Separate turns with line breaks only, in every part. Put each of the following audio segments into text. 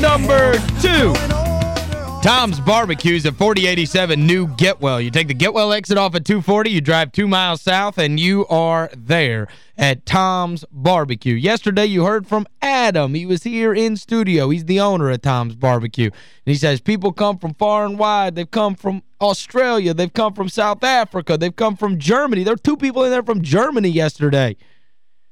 number two. Tom's Barbecues at 4087 New Getwell. You take the Getwell exit off at 240, you drive two miles south, and you are there at Tom's Barbecue. Yesterday, you heard from Adam. He was here in studio. He's the owner of Tom's Barbecue. And he says people come from far and wide. They've come from Australia. They've come from South Africa. They've come from Germany. There were two people in there from Germany yesterday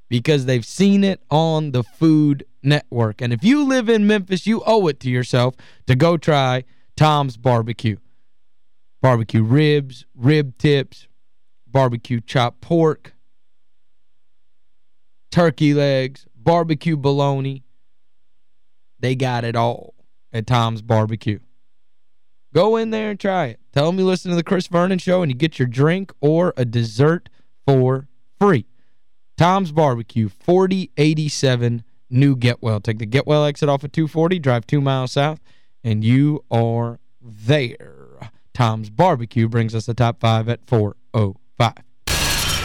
because they've seen it on the Food Network. And if you live in Memphis, you owe it to yourself to go try Tom's Barbecue. Barbecue ribs, rib tips, barbecue chopped pork, turkey legs, barbecue bologna. They got it all at Tom's Barbecue. Go in there and try it. Tell them you listen to the Chris Vernon Show and you get your drink or a dessert for free. Tom's Barbecue, 4087 New Getwell. Take the Getwell exit off of 240, drive two miles south, and you are there. Tom's Barbecue brings us the top five at 405.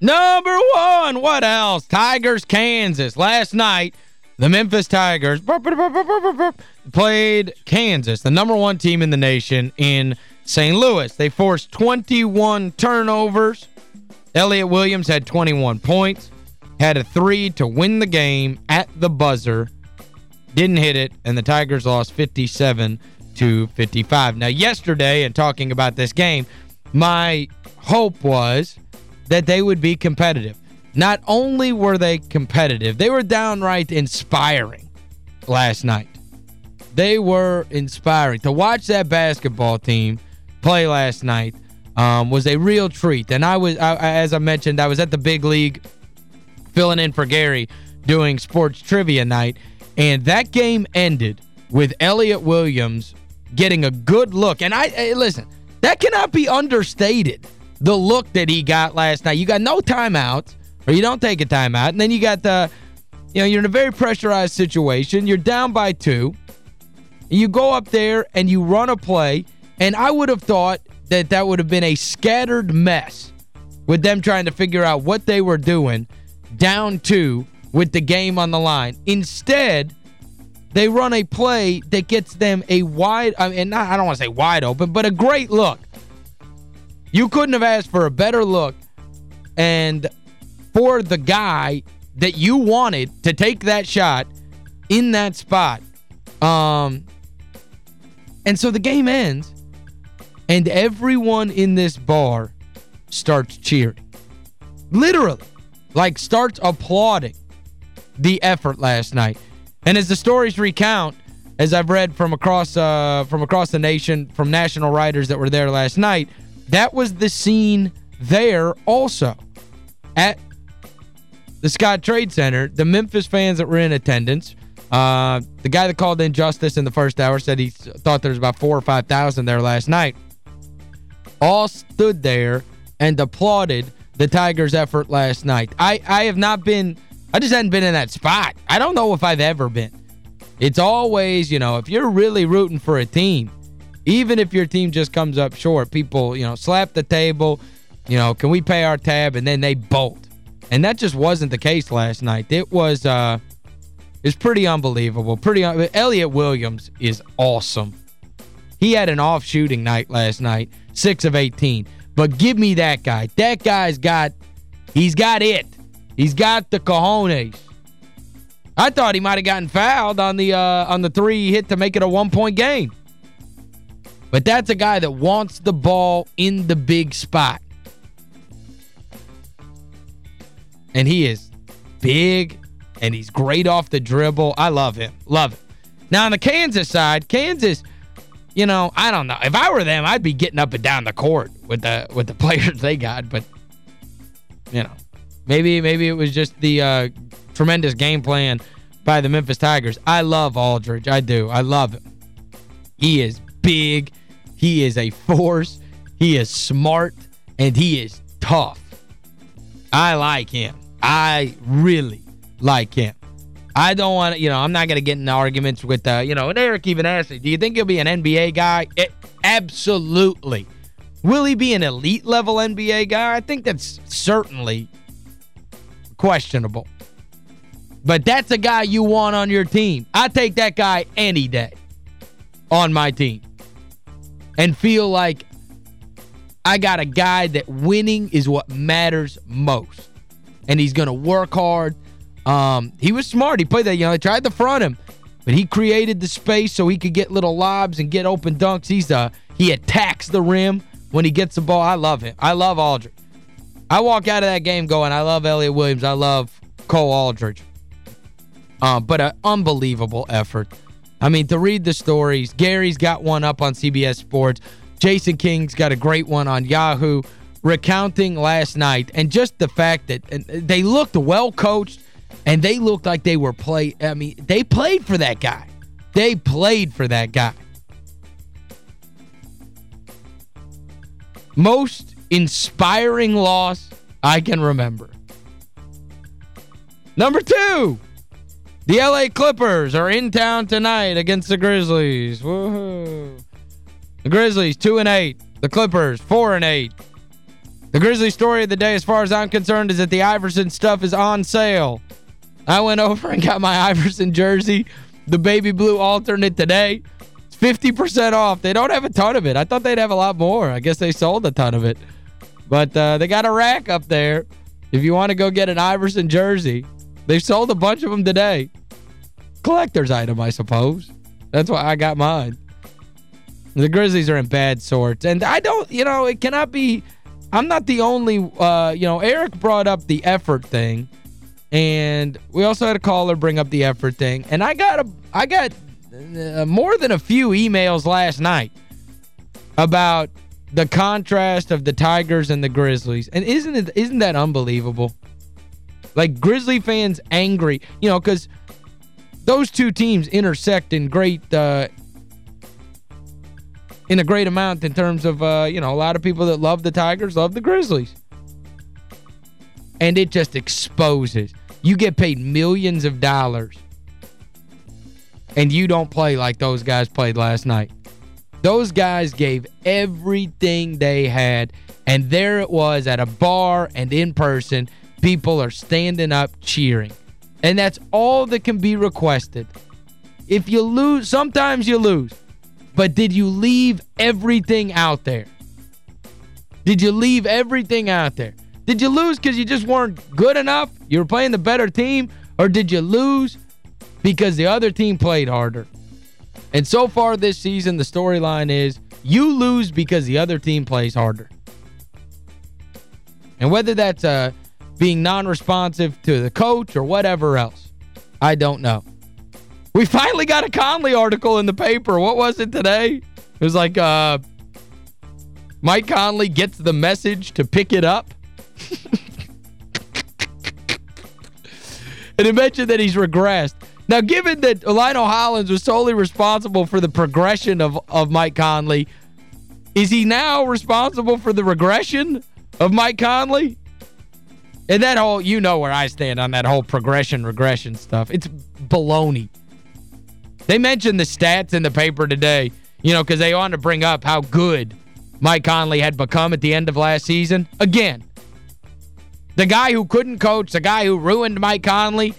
Number one, what else? Tigers, Kansas. Last night, the Memphis Tigers played Kansas, the number one team in the nation in St. Louis. They forced 21 turnovers. Elliot Williams had 21 points, had a three to win the game at the buzzer, didn't hit it, and the Tigers lost 57 to 55. Now, yesterday, in talking about this game, my hope was that they would be competitive. Not only were they competitive, they were downright inspiring last night. They were inspiring. To watch that basketball team play last night um, was a real treat. And I was, I, as I mentioned, I was at the big league filling in for Gary doing sports trivia night. And that game ended with Elliot Williams getting a good look. And I, hey, listen, that cannot be understated the look that he got last night. You got no timeout, or you don't take a timeout, and then you got the, you know, you're in a very pressurized situation. You're down by two. You go up there and you run a play, and I would have thought that that would have been a scattered mess with them trying to figure out what they were doing down two with the game on the line. Instead, they run a play that gets them a wide, I mean, not, I don't want to say wide open, but a great look. You couldn't have asked for a better look and for the guy that you wanted to take that shot in that spot. Um, and so the game ends and everyone in this bar starts cheering. Literally. Like starts applauding the effort last night. And as the stories recount, as I've read from across uh, from across the nation, from national writers that were there last night, that was the scene there also at the Scottrade Center. The Memphis fans that were in attendance, uh, the guy that called in Justice in the first hour said he thought there was about four or 5,000 there last night, all stood there and applauded the Tigers' effort last night. I, I have not been, I just hadn't been in that spot. I don't know if I've ever been. It's always, you know, if you're really rooting for a team, even if your team just comes up short, people, you know, slap the table, you know, can we pay our tab? And then they bolt. And that just wasn't the case last night. It was uh it's pretty unbelievable. Pretty un Elliot Williams is awesome. He had an off shooting night last night, 6 of 18. But give me that guy. That guy's got he's got it. He's got the cojones. I thought he might have gotten fouled on the uh, on the three hit to make it a one-point game. But that's a guy that wants the ball in the big spot. And he is big, and he's great off the dribble. I love him. Love it. Now, on the Kansas side, Kansas, you know, I don't know. If I were them, I'd be getting up and down the court with the with the players they got. But, you know, maybe maybe it was just the uh, tremendous game plan by the Memphis Tigers. I love Aldrich. I do. I love him. He is big. He is a force. He is smart. And he is tough. I like him. I really like him. I don't want to, you know, I'm not going to get in arguments with, uh, you know, and Eric even asked me, do you think he'll be an NBA guy? It, absolutely. Will he be an elite level NBA guy? I think that's certainly questionable. But that's a guy you want on your team. I take that guy any day on my team. And feel like I got a guy that winning is what matters most. And he's going to work hard. Um, he was smart. He played that, you know, he tried to front him. But he created the space so he could get little lobs and get open dunks. He's a, He attacks the rim when he gets the ball. I love him. I love Aldrich. I walk out of that game going, I love Elliot Williams. I love Cole Aldrich. Um, but an unbelievable effort. I mean, to read the stories, Gary's got one up on CBS Sports. Jason King's got a great one on Yahoo recounting last night. And just the fact that they looked well coached and they looked like they were play. I mean, they played for that guy. They played for that guy. Most inspiring loss I can remember. Number two, the L.A. Clippers are in town tonight against the Grizzlies. Woohoo. The Grizzlies, 2 and 8. The Clippers, 4 and 8. The Grizzly story of the day, as far as I'm concerned, is that the Iverson stuff is on sale. I went over and got my Iverson jersey, the baby blue alternate today. It's 50% off. They don't have a ton of it. I thought they'd have a lot more. I guess they sold a ton of it. But uh, they got a rack up there. If you want to go get an Iverson jersey, they've sold a bunch of them today. Collector's item, I suppose. That's why I got mine. The Grizzlies are in bad sorts. And I don't, you know, it cannot be... I'm not the only, uh, you know, Eric brought up the effort thing. And we also had a caller bring up the effort thing. And I got a, I got uh, more than a few emails last night about the contrast of the Tigers and the Grizzlies. And isn't it isn't that unbelievable? Like Grizzly fans angry, you know, because those two teams intersect in great uh, in a great amount in terms of, uh, you know, a lot of people that love the Tigers love the Grizzlies. And it just exposes. You get paid millions of dollars and you don't play like those guys played last night. Those guys gave everything they had, and there it was at a bar and in person. People are standing up cheering. And that's all that can be requested. If you lose, sometimes you lose. But did you leave everything out there? Did you leave everything out there? Did you lose because you just weren't good enough? You were playing the better team? Or did you lose because the other team played harder? And so far this season, the storyline is you lose because the other team plays harder. And whether that's uh, being non-responsive to the coach or whatever else, I don't know. We finally got a Conley article in the paper. What was it today? It was like uh, Mike Conley gets the message to pick it up. and it mentioned that he's regressed. Now, given that Lionel Hollins was solely responsible for the progression of, of Mike Conley, is he now responsible for the regression of Mike Conley? And that whole, you know where I stand on that whole progression, regression stuff. It's baloney. They mentioned the stats in the paper today, you know, because they wanted to bring up how good Mike Conley had become at the end of last season. Again, the guy who couldn't coach, the guy who ruined Mike Conley,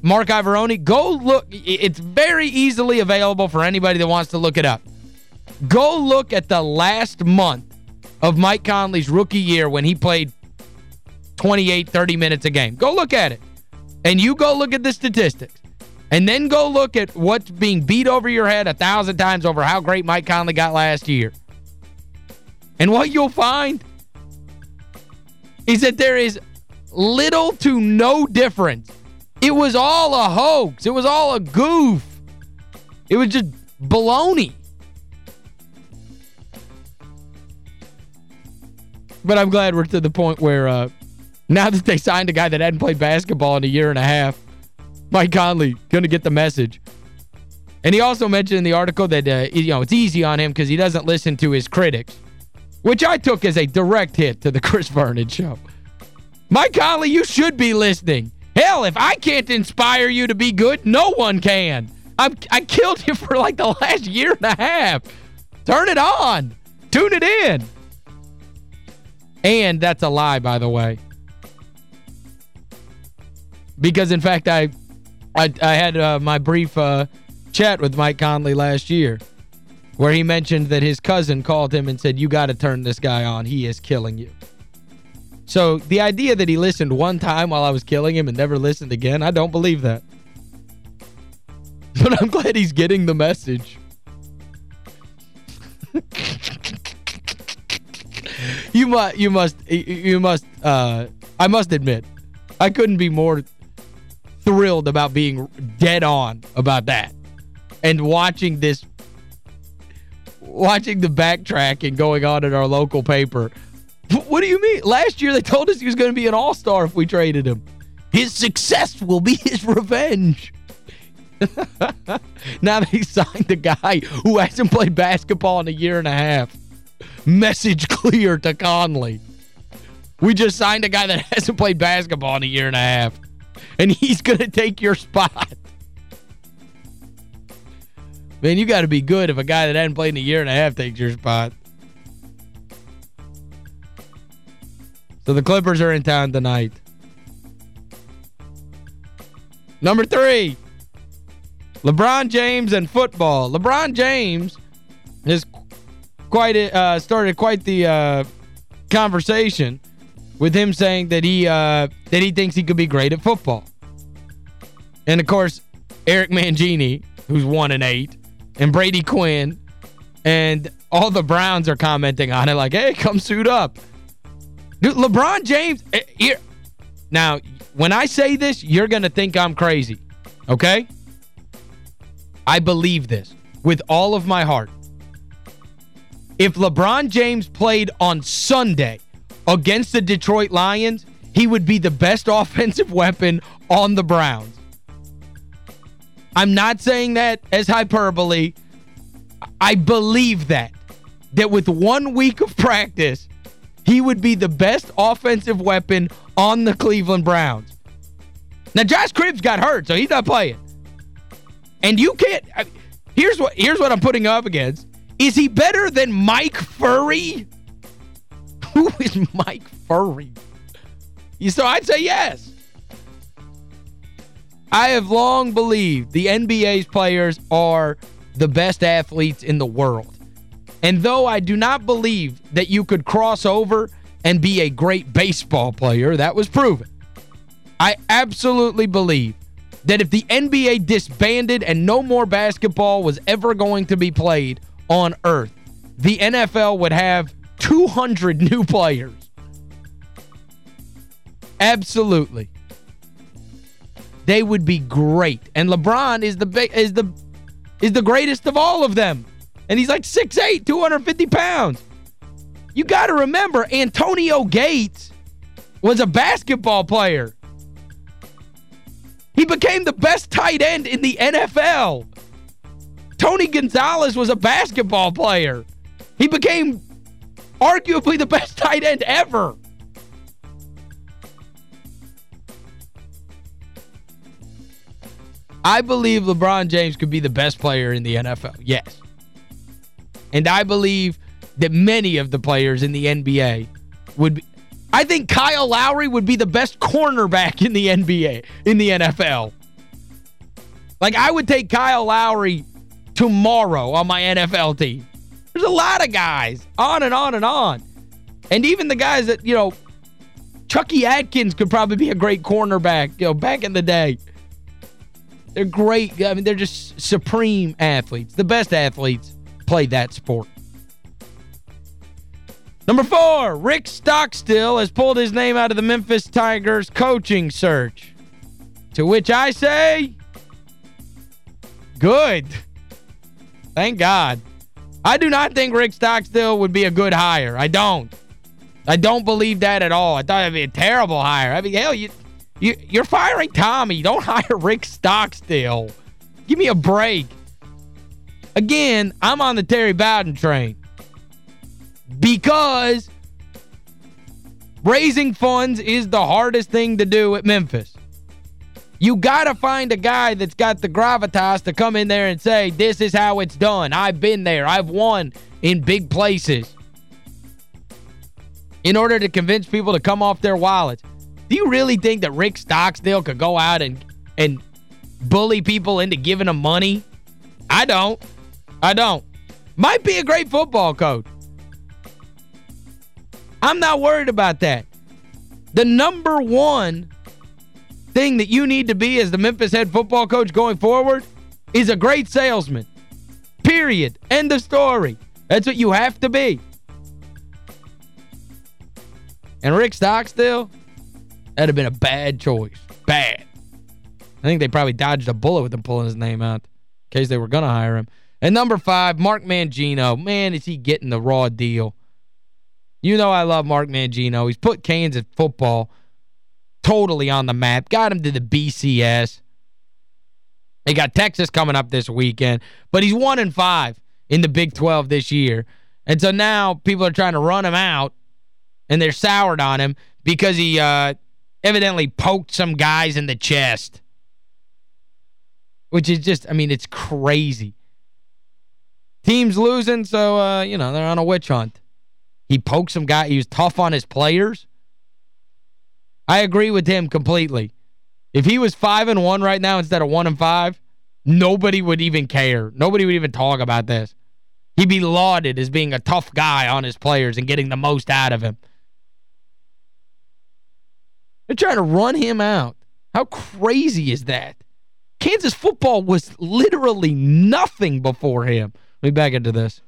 Mark Iavaroni, go look. It's very easily available for anybody that wants to look it up. Go look at the last month of Mike Conley's rookie year when he played 28, 30 minutes a game. Go look at it. And you go look at the statistics. And then go look at what's being beat over your head a thousand times over how great Mike Conley got last year. And what you'll find is that there is little to no difference it was all a hoax. It was all a goof. It was just baloney. But I'm glad we're to the point where uh, now that they signed a guy that hadn't played basketball in a year and a half, Mike Conley going to get the message. And he also mentioned in the article that uh, you know it's easy on him because he doesn't listen to his critics, which I took as a direct hit to the Chris Vernon show. Mike Conley, you should be listening. Hell, if I can't inspire you to be good, no one can. I'm, I killed you for like the last year and a half. Turn it on. Tune it in. And that's a lie, by the way. Because, in fact, I I, I had uh, my brief uh, chat with Mike Conley last year where he mentioned that his cousin called him and said, you got to turn this guy on. He is killing you. So the idea that he listened one time while I was killing him and never listened again, I don't believe that. But I'm glad he's getting the message. you must you must you must uh I must admit I couldn't be more thrilled about being dead on about that and watching this watching the backtracking going on in our local paper. What do you mean? Last year they told us he was going to be an all-star if we traded him. His success will be his revenge. now they signed a guy who hasn't played basketball in a year and a half. Message clear to Conley. We just signed a guy that hasn't played basketball in a year and a half. And he's going to take your spot. Man, you got to be good if a guy that hadn't played in a year and a half takes your spot. So the Clippers are in town tonight. Number three, LeBron James and football. LeBron James has quite uh, started quite the uh, conversation with him saying that he uh, that he thinks he could be great at football. And, of course, Eric Mangini, who's 1 and eight, and Brady Quinn, and all the Browns are commenting on it like, hey, come suit up. Dude, LeBron James, eh, here. Now, when I say this, you're going to think I'm crazy, okay? I believe this with all of my heart. If LeBron James played on Sunday against the Detroit Lions, he would be the best offensive weapon on the Browns. I'm not saying that as hyperbole. I believe that. That with one week of practice, he would be the best offensive weapon on the Cleveland Browns. Now, Josh Cribbs got hurt, so he's not playing. And you can't... here's what here's what I'm putting up against. Is he better than Mike Furrey? Who is Mike Furrey? So I'd say yes. I have long believed the NBA's players are the best athletes in the world. And though I do not believe that you could cross over and be a great baseball player, that was proven. I absolutely believe that if the NBA disbanded and no more basketball was ever going to be played on Earth, the NFL would have 200 new players. Absolutely they would be great. And LeBron is the is the is the greatest of all of them. And he's like 6'8", 250 pounds. You got to remember, Antonio Gates was a basketball player. He became the best tight end in the NFL. Tony Gonzalez was a basketball player. He became arguably the best tight end ever. I believe LeBron James could be the best player in the NFL. Yes. And I believe that many of the players in the NBA would be I think Kyle Lowry would be the best cornerback in the NBA, in the NFL. Like, I would take Kyle Lowry tomorrow on my NFL team. There's a lot of guys, on and on and on. And even the guys that, you know, Chucky Atkins could probably be a great cornerback, you know, back in the day. They're great. I mean, they're just supreme athletes. The best athletes play that sport. Number four, Rick Stockstill has pulled his name out of the Memphis Tigers coaching search. To which I say, good. Thank God. I do not think Rick Stockstill would be a good hire. I don't. I don't believe that at all. I thought it'd be a terrible hire. I mean, hell, you you, you're firing Tommy. Don't hire Rick Stockstill. Give me a break. Again, I'm on the Terry Bowden train. Because raising funds is the hardest thing to do at Memphis. You got to find a guy that's got the gravitas to come in there and say, this is how it's done. I've been there. I've won in big places. In order to convince people to come off their wallets. Do you really think that Rick Stockstill could go out and, and bully people into giving them money? I don't. I don't. Might be a great football coach. I'm not worried about that. The number one thing that you need to be as the Memphis head football coach going forward is a great salesman. Period. End of story. That's what you have to be. And Rick Stockstill, that'd have been a bad choice. Bad. I think they probably dodged a bullet with him pulling his name out in case they were going to hire him. And number five, Mark Mangino. Man, is he getting the raw deal. You know I love Mark Mangino. He's put Kansas football totally on the map. Got him to the BCS. They got Texas coming up this weekend. But he's 1 and five in the Big 12 this year. And so now people are trying to run him out, and they're soured on him because he uh, evidently poked some guys in the chest. Which is just, I mean, it's crazy. Team's losing, so, uh, you know, they're on a witch hunt. He poked some guy. He was tough on his players. I agree with him completely. If he was 5 and one right now instead of 1 and five, nobody would even care. Nobody would even talk about this. He'd be lauded as being a tough guy on his players and getting the most out of him. They're trying to run him out. How crazy is that? Kansas football was literally nothing before him. Let me back into this.